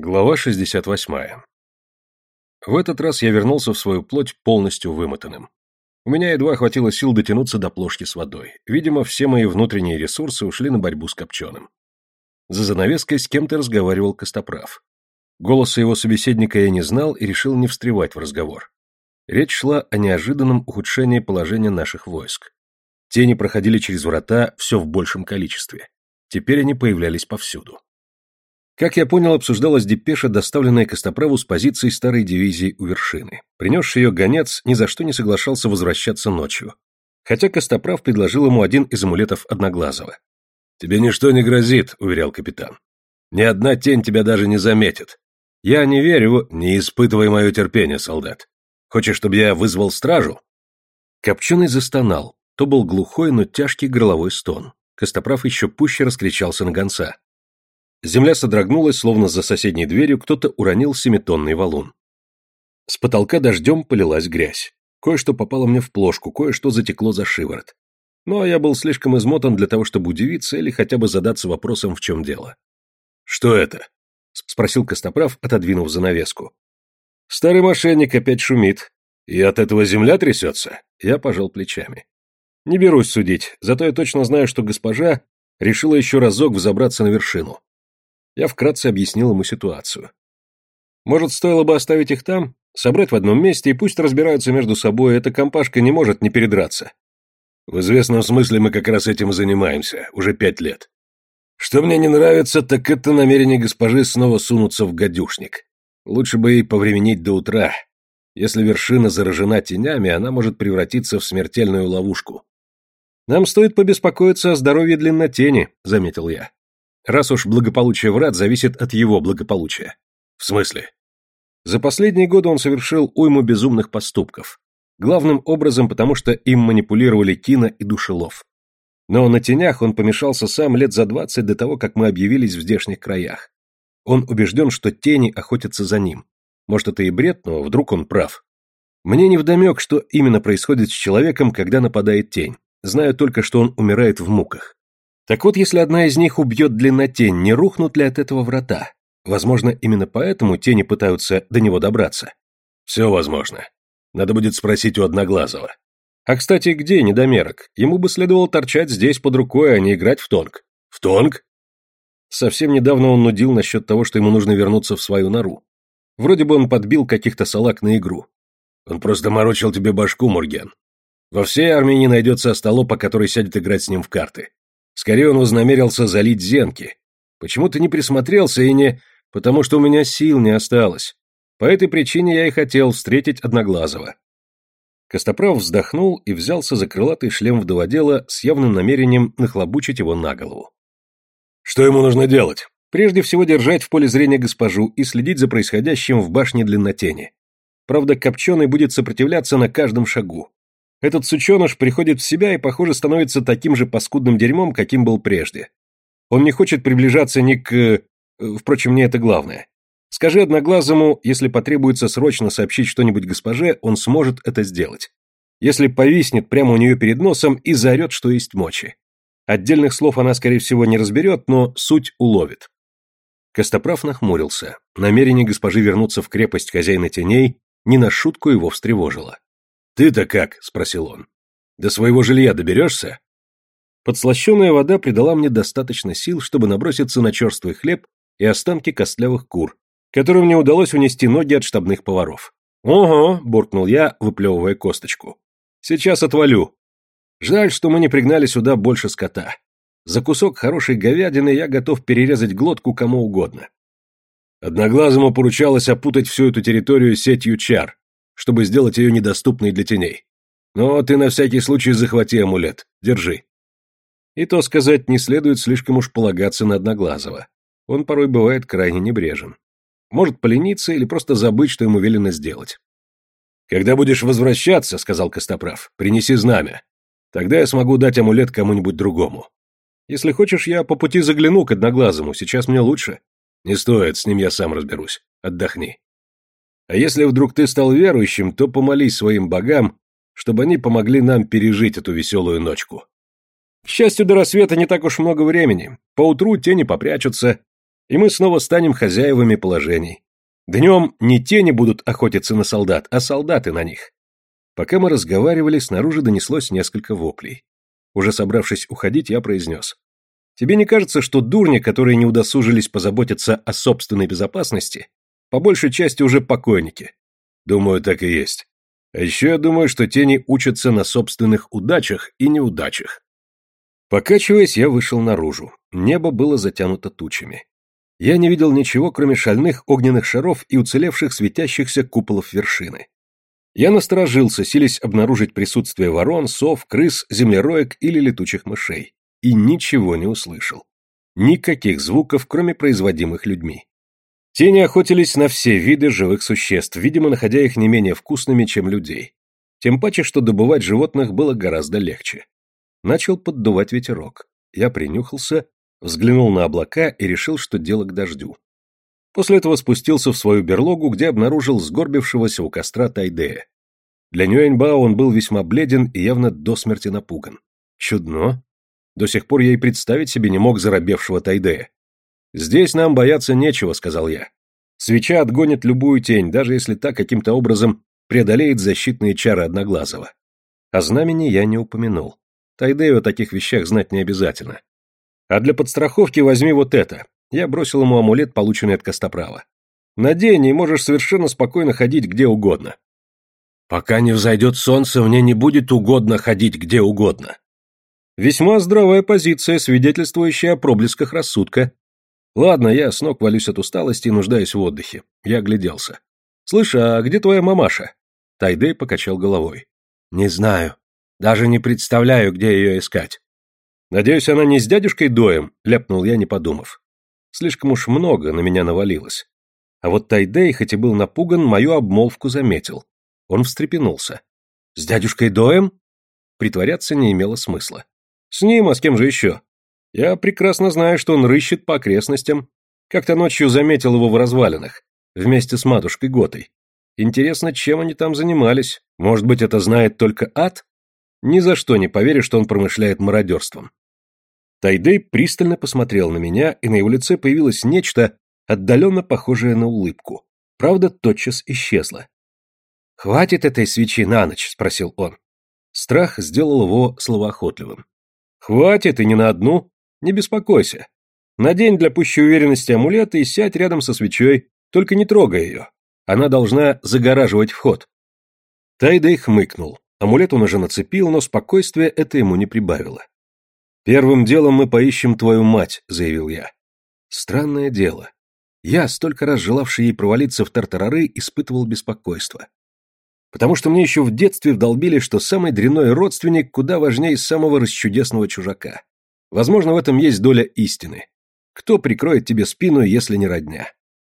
Глава 68. В этот раз я вернулся в свою плоть полностью вымотанным. У меня едва хватило сил дотянуться до плошки с водой. Видимо, все мои внутренние ресурсы ушли на борьбу с копченым. За занавеской с кем-то разговаривал Костоправ. Голоса его собеседника я не знал и решил не встревать в разговор. Речь шла о неожиданном ухудшении положения наших войск. Тени проходили через врата все в большем количестве. Теперь они появлялись повсюду. Как я понял, обсуждалась депеша, доставленная Костоправу с позиции старой дивизии у вершины. Принесший ее гонец ни за что не соглашался возвращаться ночью. Хотя Костоправ предложил ему один из амулетов Одноглазого. «Тебе ничто не грозит», — уверял капитан. «Ни одна тень тебя даже не заметит. Я не верю, не испытывай мое терпение, солдат. Хочешь, чтобы я вызвал стражу?» Копченый застонал. То был глухой, но тяжкий горловой стон. Костоправ еще пуще раскричался на гонца. Земля содрогнулась, словно за соседней дверью кто-то уронил семитонный валун. С потолка дождем полилась грязь. Кое-что попало мне в плошку, кое-что затекло за шиворот. Но я был слишком измотан для того, чтобы удивиться или хотя бы задаться вопросом, в чем дело. «Что это?» — спросил Костоправ, отодвинув занавеску. «Старый мошенник опять шумит. И от этого земля трясется?» Я пожал плечами. «Не берусь судить, зато я точно знаю, что госпожа решила еще разок взобраться на вершину. Я вкратце объяснил ему ситуацию. Может, стоило бы оставить их там, собрать в одном месте и пусть разбираются между собой, эта компашка не может не передраться. В известном смысле мы как раз этим и занимаемся, уже пять лет. Что мне не нравится, так это намерение госпожи снова сунуться в гадюшник. Лучше бы ей повременить до утра. Если вершина заражена тенями, она может превратиться в смертельную ловушку. «Нам стоит побеспокоиться о здоровье длиннотени», — заметил я раз уж благополучие врат зависит от его благополучия. В смысле? За последние годы он совершил уйму безумных поступков. Главным образом потому, что им манипулировали Кина и Душелов. Но на тенях он помешался сам лет за двадцать до того, как мы объявились в здешних краях. Он убежден, что тени охотятся за ним. Может, это и бред, но вдруг он прав. Мне невдомек, что именно происходит с человеком, когда нападает тень. Знаю только, что он умирает в муках. Так вот, если одна из них убьет длиннотень, не рухнут ли от этого врата? Возможно, именно поэтому тени пытаются до него добраться. Все возможно. Надо будет спросить у Одноглазого. А, кстати, где недомерок? Ему бы следовало торчать здесь под рукой, а не играть в тонг. В тонг? Совсем недавно он нудил насчет того, что ему нужно вернуться в свою нору. Вроде бы он подбил каких-то салак на игру. Он просто морочил тебе башку, Мурген. Во всей армии не найдется остолопа, который сядет играть с ним в карты. Скорее он вознамерился залить зенки. Почему-то не присмотрелся и не... Потому что у меня сил не осталось. По этой причине я и хотел встретить Одноглазого. Костоправ вздохнул и взялся за крылатый шлем вдоводела с явным намерением нахлобучить его на голову. Что ему нужно делать? Прежде всего держать в поле зрения госпожу и следить за происходящим в башне длиннотени. Правда, Копченый будет сопротивляться на каждом шагу. Этот сученыш приходит в себя и, похоже, становится таким же паскудным дерьмом, каким был прежде. Он не хочет приближаться ни к... Э, впрочем, не это главное. Скажи Одноглазому, если потребуется срочно сообщить что-нибудь госпоже, он сможет это сделать. Если повиснет прямо у нее перед носом и заорет, что есть мочи. Отдельных слов она, скорее всего, не разберет, но суть уловит. Костоправ нахмурился. Намерение госпожи вернуться в крепость хозяина теней не на шутку его встревожило. «Ты-то как?» — спросил он. «До своего жилья доберешься?» Подслащенная вода придала мне достаточно сил, чтобы наброситься на черствый хлеб и останки костлявых кур, которым мне удалось унести ноги от штабных поваров. «Ого!» — буркнул я, выплевывая косточку. «Сейчас отвалю. Жаль, что мы не пригнали сюда больше скота. За кусок хорошей говядины я готов перерезать глотку кому угодно». Одноглазому поручалось опутать всю эту территорию сетью чар, чтобы сделать ее недоступной для теней. Но ты на всякий случай захвати амулет. Держи. И то сказать, не следует слишком уж полагаться на Одноглазого. Он порой бывает крайне небрежен. Может полениться или просто забыть, что ему велено сделать. «Когда будешь возвращаться, — сказал Костоправ, — принеси знамя. Тогда я смогу дать амулет кому-нибудь другому. Если хочешь, я по пути загляну к Одноглазому, сейчас мне лучше. Не стоит, с ним я сам разберусь. Отдохни. А если вдруг ты стал верующим, то помолись своим богам, чтобы они помогли нам пережить эту веселую ночку. К счастью, до рассвета не так уж много времени. Поутру тени попрячутся. И мы снова станем хозяевами положений. Днем не тени будут охотиться на солдат, а солдаты на них. Пока мы разговаривали, снаружи донеслось несколько воплей. Уже собравшись уходить, я произнес. Тебе не кажется, что дурни, которые не удосужились позаботиться о собственной безопасности, по большей части уже покойники? Думаю, так и есть. А еще я думаю, что тени учатся на собственных удачах и неудачах. Покачиваясь, я вышел наружу. Небо было затянуто тучами. Я не видел ничего, кроме шальных огненных шаров и уцелевших светящихся куполов вершины. Я насторожился, силясь обнаружить присутствие ворон, сов, крыс, землероек или летучих мышей. И ничего не услышал. Никаких звуков, кроме производимых людьми. Тени охотились на все виды живых существ, видимо, находя их не менее вкусными, чем людей. Тем паче, что добывать животных было гораздо легче. Начал поддувать ветерок. Я принюхался, взглянул на облака и решил, что дело к дождю. После этого спустился в свою берлогу, где обнаружил сгорбившегося у костра Тайдея. Для Нюэньбао он был весьма бледен и явно до смерти напуган. Чудно. До сих пор я и представить себе не мог заробевшего Тайдея. «Здесь нам бояться нечего», — сказал я. «Свеча отгонит любую тень, даже если та каким-то образом преодолеет защитные чары Одноглазого». О знамени я не упомянул. Тайдею о таких вещах знать не обязательно. А для подстраховки возьми вот это. Я бросил ему амулет, полученный от Костоправа. Надень, и можешь совершенно спокойно ходить где угодно. Пока не взойдет солнце, мне не будет угодно ходить где угодно. Весьма здравая позиция, свидетельствующая о проблесках рассудка. Ладно, я с ног валюсь от усталости и нуждаюсь в отдыхе. Я огляделся. Слышь, а где твоя мамаша? Тайдей покачал головой. Не знаю. Даже не представляю, где ее искать. Надеюсь, она не с дядюшкой Доем, ляпнул я, не подумав. Слишком уж много на меня навалилось. А вот Тайдей, хоть и был напуган, мою обмолвку заметил. Он встрепенулся. «С дядюшкой Доем?» Притворяться не имело смысла. «С ним, а с кем же еще? Я прекрасно знаю, что он рыщет по окрестностям. Как-то ночью заметил его в развалинах, вместе с матушкой Готой. Интересно, чем они там занимались? Может быть, это знает только ад? Ни за что не поверю, что он промышляет мародерством. Тайдей пристально посмотрел на меня, и на его лице появилось нечто, отдаленно похожее на улыбку. Правда, тотчас исчезло. «Хватит этой свечи на ночь?» — спросил он. Страх сделал его словоохотливым. «Хватит, и не на одну. Не беспокойся. Надень для пущей уверенности амулет и сядь рядом со свечой, только не трогай ее. Она должна загораживать вход». Тайдей хмыкнул. Амулет он уже нацепил, но спокойствие это ему не прибавило. «Первым делом мы поищем твою мать», — заявил я. Странное дело. Я, столько раз желавший ей провалиться в тартарары, испытывал беспокойство. Потому что мне еще в детстве вдолбили, что самый дрянной родственник куда важнее самого расчудесного чужака. Возможно, в этом есть доля истины. Кто прикроет тебе спину, если не родня?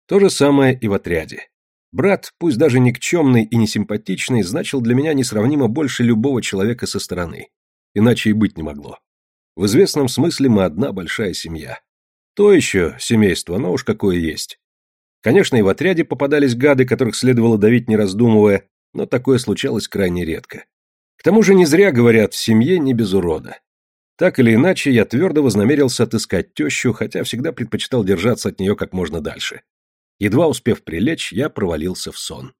То же самое и в отряде. Брат, пусть даже никчемный и несимпатичный, значил для меня несравнимо больше любого человека со стороны. Иначе и быть не могло. В известном смысле мы одна большая семья. То еще семейство, но уж какое есть. Конечно, и в отряде попадались гады, которых следовало давить не раздумывая, но такое случалось крайне редко. К тому же не зря говорят, в семье не без урода. Так или иначе, я твердо вознамерился отыскать тещу, хотя всегда предпочитал держаться от нее как можно дальше. Едва успев прилечь, я провалился в сон.